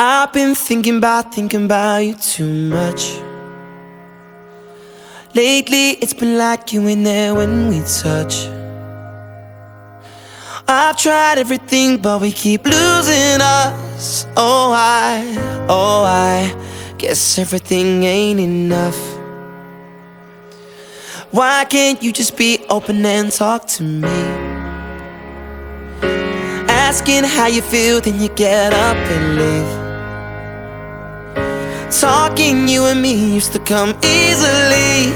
I've been thinking about, thinking about you too much. Lately, it's been like you in there when we touch. I've tried everything, but we keep losing us. Oh, I, oh, I guess everything ain't enough. Why can't you just be open and talk to me? Asking how you feel, then you get up and leave. Talking you and me used to come easily.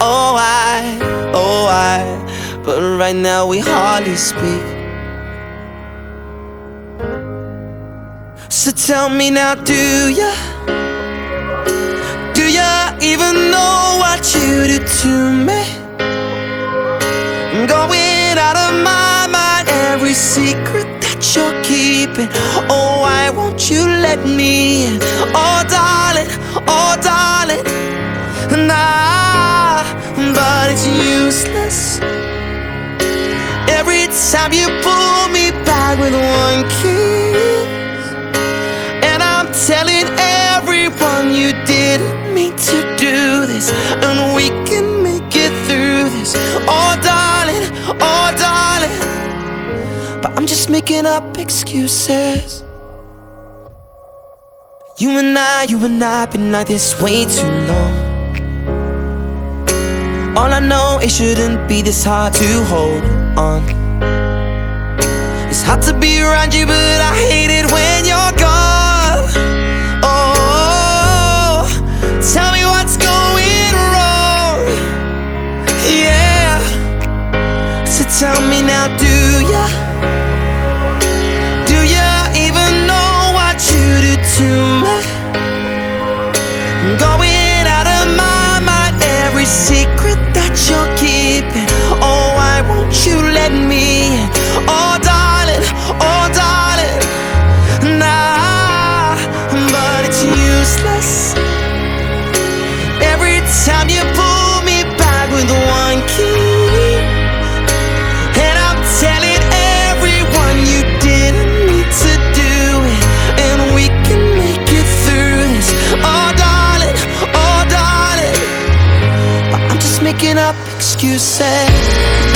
Oh, I, oh, I. But right now we hardly speak. So tell me now, do ya? Do ya even know what you do to me? I'm going out of my mind, every secret that you're keeping. Oh, why won't you let me in? Oh, useless. Every time you pull me back with one kiss, and I'm telling everyone you didn't mean to do this, and we can make it through this. Oh, darling, oh, darling. But I'm just making up excuses. You and I, you and I, been like this way too long. All I know, it shouldn't be this hard to hold on. It's hard to be around you, but I hate it when you're gone. Oh, tell me what's going wrong. Yeah. So tell me now, do ya? Do ya even know what you do to me? I'm going out of my mind, every secret you let me in? Oh, darling, oh, darling. Nah, but it's useless. Every time you pull me back with one key. And I'm telling everyone you didn't need to do it. And we can make it through this. Oh, darling, oh, darling. But I'm just making up excuses.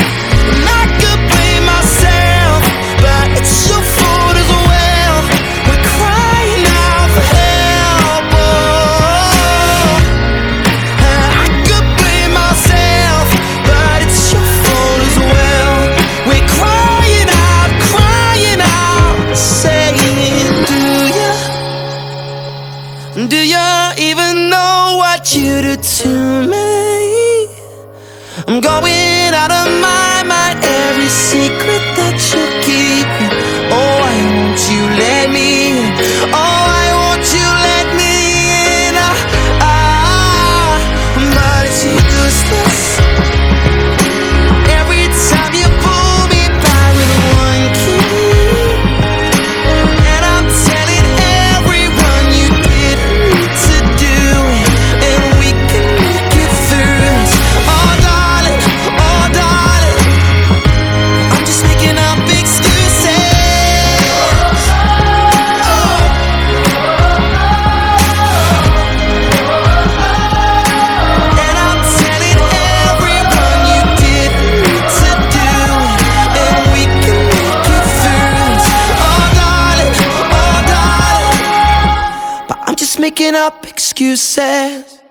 I'm going out of my mind, every secret that you're keeping. Oh, why won't you making up excuses.